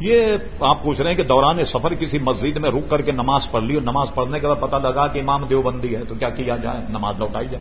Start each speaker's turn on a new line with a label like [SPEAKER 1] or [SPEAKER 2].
[SPEAKER 1] یہ آپ پوچھ رہے ہیں کہ دوران سفر کسی مسجد میں رک کر کے نماز پڑھ لی اور نماز پڑھنے کے بعد پتہ لگا کہ امام دیوبندی ہے تو کیا کیا جائے؟ نماز لوٹائی جائے۔